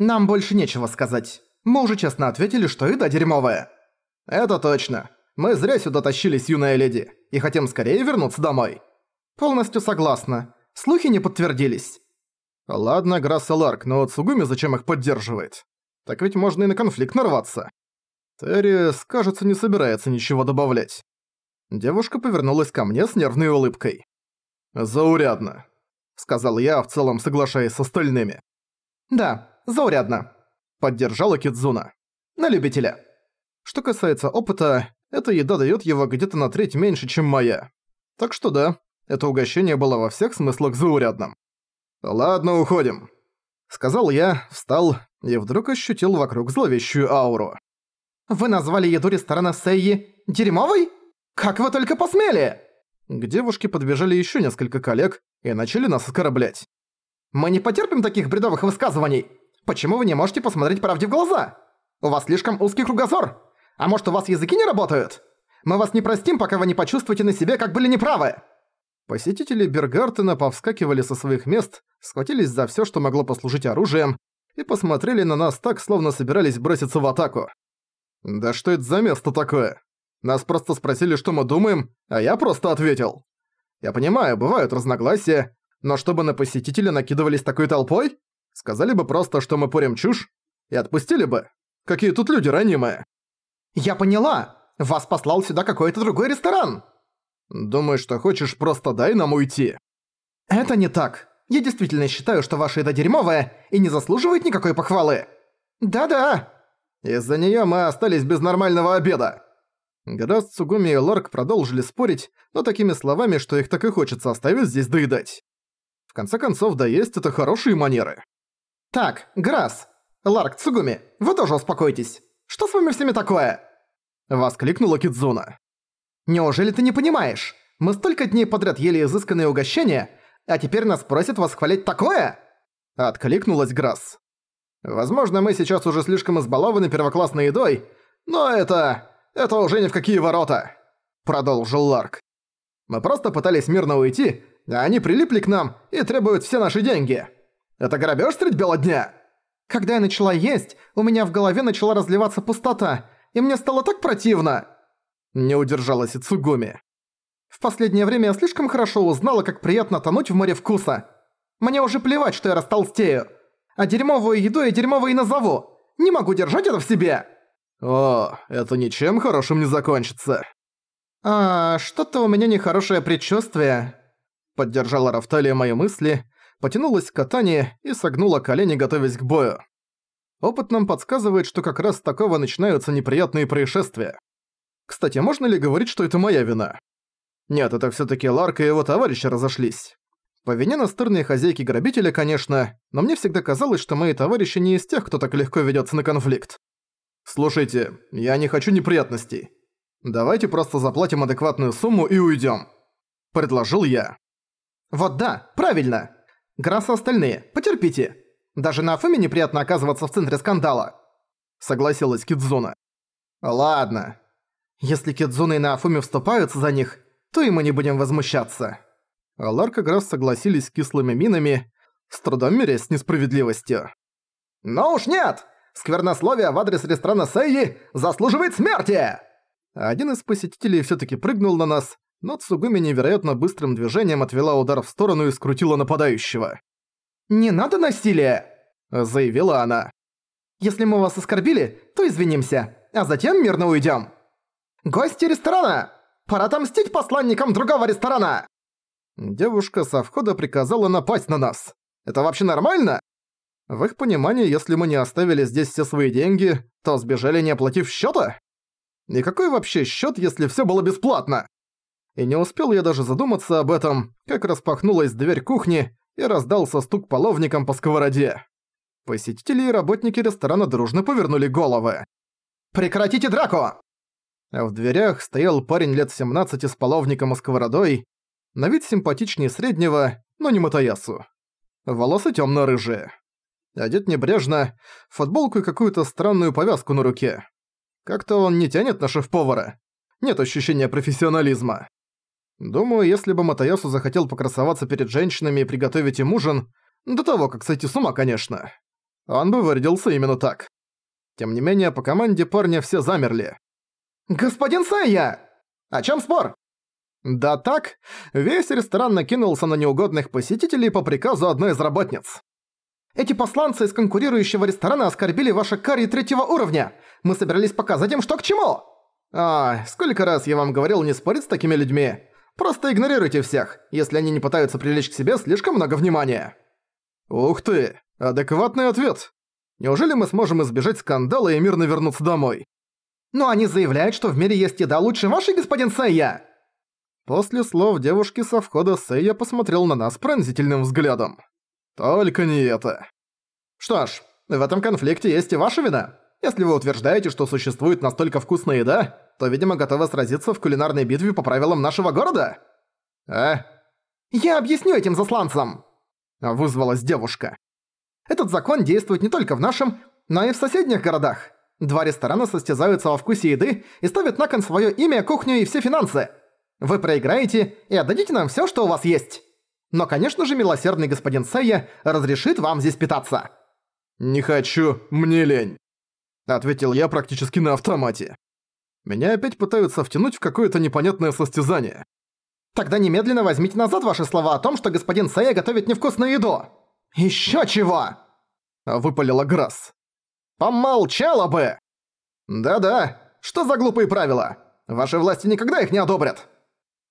Нам больше нечего сказать. Мы уже честно ответили, что еда дерьмовая. Это точно. Мы зря сюда тащились, юная леди, и хотим скорее вернуться домой. Полностью согласна. Слухи не подтвердились. Ладно, Грасса Ларк, но Цугуми зачем их поддерживает? Так ведь можно и на конфликт нарваться. Терри, кажется, не собирается ничего добавлять. Девушка повернулась ко мне с нервной улыбкой. «Заурядно», — сказал я, в целом соглашаясь с остальными. «Да, заурядно», — поддержала Кидзуна. «На любителя». Что касается опыта, эта еда даёт его где-то на треть меньше, чем моя. Так что да, это угощение было во всех смыслах заурядным. «Ладно, уходим», — сказал я, встал и вдруг ощутил вокруг зловещую ауру. «Вы назвали еду ресторана Сейи дерьмовой? Как вы только посмели!» К девушке подбежали ещё несколько коллег и начали нас оскорблять. «Мы не потерпим таких бредовых высказываний! Почему вы не можете посмотреть правде в глаза? У вас слишком узкий кругозор! А может, у вас языки не работают? Мы вас не простим, пока вы не почувствуете на себе, как были неправы!» Посетители Бергартена повскакивали со своих мест, схватились за всё, что могло послужить оружием, и посмотрели на нас так, словно собирались броситься в атаку. «Да что это за место такое? Нас просто спросили, что мы думаем, а я просто ответил. Я понимаю, бывают разногласия, но чтобы на посетителя накидывались такой толпой? Сказали бы просто, что мы порем чушь, и отпустили бы. Какие тут люди ранимые. «Я поняла! Вас послал сюда какой-то другой ресторан!» «Думаешь, что хочешь, просто дай нам уйти!» «Это не так. Я действительно считаю, что ваша еда дерьмовая и не заслуживает никакой похвалы!» «Да-да!» «Из-за неё мы остались без нормального обеда!» Граст, Цугуми и Лорк продолжили спорить, но такими словами, что их так и хочется оставить здесь доедать. В конце концов, да есть это хорошие манеры. «Так, Грасс, Ларк, Цугуми, вы тоже успокойтесь. Что с вами всеми такое?» Воскликнула Кидзуна. «Неужели ты не понимаешь? Мы столько дней подряд ели изысканные угощения, а теперь нас просят восхвалять такое?» Откликнулась Грасс. «Возможно, мы сейчас уже слишком избалованы первоклассной едой, но это... это уже ни в какие ворота!» Продолжил Ларк. «Мы просто пытались мирно уйти, а они прилипли к нам и требуют все наши деньги. Это грабеж средь бела дня?» Когда я начала есть, у меня в голове начала разливаться пустота, и мне стало так противно!» Не удержалась Ицугуми. «В последнее время я слишком хорошо узнала, как приятно тонуть в море вкуса. Мне уже плевать, что я растолстею. А дерьмовую еду я дерьмовой назову. Не могу держать это в себе!» «О, это ничем хорошим не закончится». «А, что-то у меня нехорошее предчувствие», — поддержала Рафталия мои мысли, потянулась к катанию и согнула колени, готовясь к бою. Опыт нам подсказывает, что как раз с такого начинаются неприятные происшествия. Кстати, можно ли говорить, что это моя вина? Нет, это всё-таки Ларк и его товарищи разошлись. По вине настырной хозяйки грабителя, конечно, но мне всегда казалось, что мои товарищи не из тех, кто так легко ведётся на конфликт. Слушайте, я не хочу неприятностей. Давайте просто заплатим адекватную сумму и уйдём. Предложил я. Вот да, правильно. Грасс остальные, потерпите. Даже на Афуме неприятно оказываться в центре скандала. Согласилась Кидзуна. Ладно. Если Кидзуна и на Афуме вступаются за них, то и мы не будем возмущаться. А Ларк и Грасс согласились с кислыми минами, с трудом мирясь с несправедливостью. «Но уж нет! Сквернословие в адрес ресторана Сейи заслуживает смерти!» Один из посетителей всё-таки прыгнул на нас, но Цугуми невероятно быстрым движением отвела удар в сторону и скрутила нападающего. «Не надо насилия!» – заявила она. «Если мы вас оскорбили, то извинимся, а затем мирно уйдём. Гости ресторана! Пора отомстить посланникам другого ресторана!» Девушка со входа приказала напасть на нас. Это вообще нормально? В их понимании, если мы не оставили здесь все свои деньги, то сбежали не оплатив счёта? И какой вообще счёт, если всё было бесплатно? И не успел я даже задуматься об этом, как распахнулась дверь кухни и раздался стук половником по сковороде. Посетители и работники ресторана дружно повернули головы. «Прекратите драку!» В дверях стоял парень лет 17 с половником и сковородой, на вид симпатичнее среднего, но не Матаясу. Волосы тёмно-рыжие. Одет небрежно, футболку и какую-то странную повязку на руке. Как-то он не тянет на шеф-повара. Нет ощущения профессионализма. Думаю, если бы Матаясу захотел покрасоваться перед женщинами и приготовить им ужин, до того, как сойти с ума, конечно. он бы выразился именно так. Тем не менее, по команде парня все замерли. «Господин Сайя! О чем спор?» Да так, весь ресторан накинулся на неугодных посетителей по приказу одной из работниц. «Эти посланцы из конкурирующего ресторана оскорбили ваши карри третьего уровня. Мы собирались показать им, что к чему!» «А, сколько раз я вам говорил не спорить с такими людьми. Просто игнорируйте всех, если они не пытаются привлечь к себе слишком много внимания». «Ух ты, адекватный ответ. Неужели мы сможем избежать скандала и мирно вернуться домой?» «Но они заявляют, что в мире есть еда лучше вашей, господин Сэйя!» После слов девушки со входа Сэйя посмотрел на нас пронзительным взглядом. «Только не это». «Что ж, в этом конфликте есть и ваша вина. Если вы утверждаете, что существует настолько вкусная еда, то, видимо, готовы сразиться в кулинарной битве по правилам нашего города?» «А?» «Я объясню этим засланцам!» Вызвалась девушка. «Этот закон действует не только в нашем, но и в соседних городах. Два ресторана состязаются во вкусе еды и ставят на кон своё имя, кухню и все финансы. Вы проиграете и отдадите нам всё, что у вас есть. Но, конечно же, милосердный господин Сэйя разрешит вам здесь питаться». «Не хочу, мне лень», — ответил я практически на автомате. Меня опять пытаются втянуть в какое-то непонятное состязание. Тогда немедленно возьмите назад ваши слова о том, что господин Сэя готовит невкусную еду. Ещё чего? Выпалила Грасс. Помолчала бы! Да-да, что за глупые правила? Ваши власти никогда их не одобрят.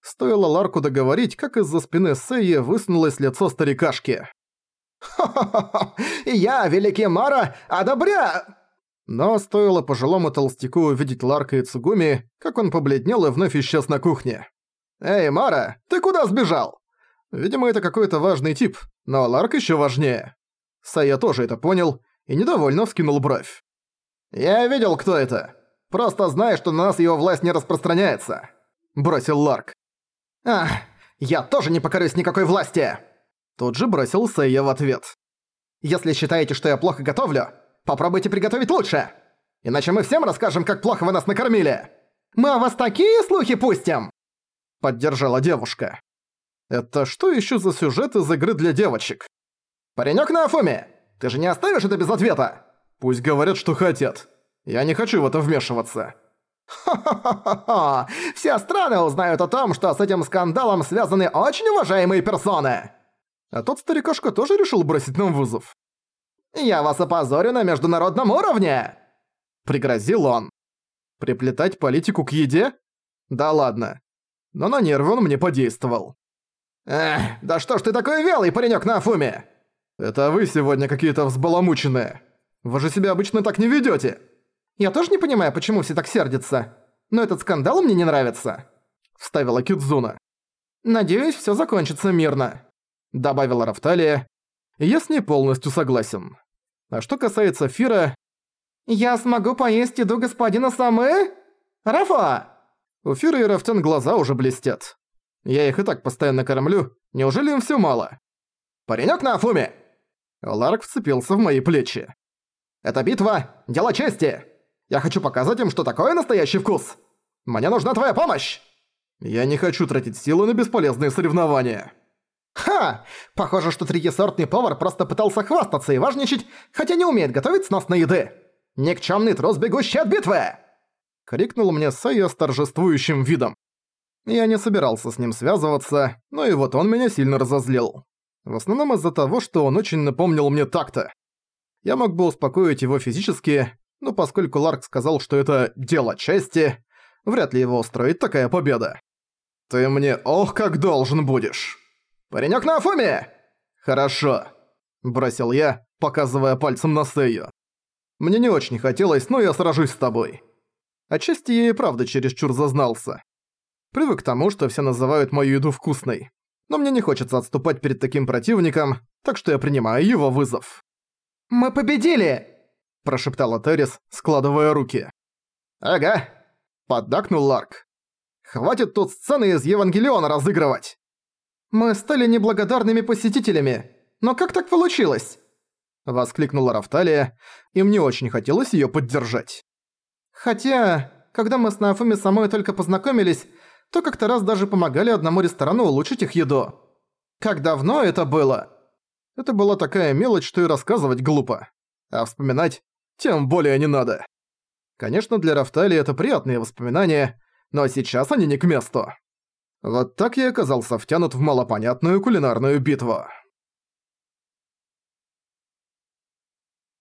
Стоило Ларку договорить, как из-за спины Сэйи высунулось лицо старикашки. «Хо-хо-хо! Я, Великий Мара, одобряю!» Но стоило пожилому толстяку увидеть Ларка и Цугуми, как он побледнел и вновь исчез на кухне. «Эй, Мара, ты куда сбежал?» Видимо, это какой-то важный тип, но Ларк ещё важнее. Сая тоже это понял и недовольно вскинул бровь. «Я видел, кто это. Просто знай, что на нас его власть не распространяется», — бросил Ларк. «Ах, я тоже не покорюсь никакой власти!» Тут же бросил Сэйя в ответ. «Если считаете, что я плохо готовлю, попробуйте приготовить лучше! Иначе мы всем расскажем, как плохо вы нас накормили! Мы о вас такие слухи пустим!» Поддержала девушка. Это что еще за сюжет из игры для девочек? «Паренёк на Афуме, ты же не оставишь это без ответа?» «Пусть говорят, что хотят. Я не хочу в это вмешиваться». «Ха-ха-ха-ха! Все страны узнают о том, что с этим скандалом связаны очень уважаемые персоны!» А тот старикашка тоже решил бросить нам вызов. «Я вас опозорю на международном уровне!» Пригрозил он. Приплетать политику к еде? Да ладно. Но на нервы он мне подействовал. «Эх, да что ж ты такой вялый, паренёк на Афуме?» «Это вы сегодня какие-то взбаламученные. Вы же себя обычно так не ведёте». «Я тоже не понимаю, почему все так сердятся. Но этот скандал мне не нравится», — вставила Кидзуна. «Надеюсь, всё закончится мирно», — добавила Рафталия. «Я с ней полностью согласен. А что касается Фира...» «Я смогу поесть еду господина Самы? Рафа!» У Фира и Рафтен глаза уже блестят. Я их и так постоянно кормлю. Неужели им всё мало? «Паренёк на Афуме!» Ларк вцепился в мои плечи. «Это битва! Дело чести! Я хочу показать им, что такое настоящий вкус! Мне нужна твоя помощь!» «Я не хочу тратить силы на бесполезные соревнования!» «Ха! Похоже, что третьесортный повар просто пытался хвастаться и важничать, хотя не умеет готовить сносной еды! Никчёмный трус, бегущий от битвы!» Крикнул мне Сэйя с торжествующим видом. Я не собирался с ним связываться, но и вот он меня сильно разозлил. В основном из-за того, что он очень напомнил мне так-то. Я мог бы успокоить его физически, но поскольку Ларк сказал, что это «дело чести», вряд ли его устроит такая победа. «Ты мне ох как должен будешь!» «Паренёк на Афуме!» «Хорошо», — бросил я, показывая пальцем на Сэйю. «Мне не очень хотелось, но я сражусь с тобой». Отчасти я и правда чересчур зазнался. Привык к тому, что все называют мою еду вкусной. Но мне не хочется отступать перед таким противником, так что я принимаю его вызов. «Мы победили!» – прошептала Террис, складывая руки. «Ага», – поддакнул Ларк. «Хватит тут сцены из Евангелиона разыгрывать!» «Мы стали неблагодарными посетителями, но как так получилось?» Воскликнула Рафталия, и мне очень хотелось её поддержать. «Хотя, когда мы с Нафуми самой только познакомились, то как-то раз даже помогали одному ресторану улучшить их еду. Как давно это было?» Это была такая мелочь, что и рассказывать глупо. А вспоминать тем более не надо. Конечно, для Рафтали это приятные воспоминания, но сейчас они не к месту. Вот так я оказался втянут в малопонятную кулинарную битву.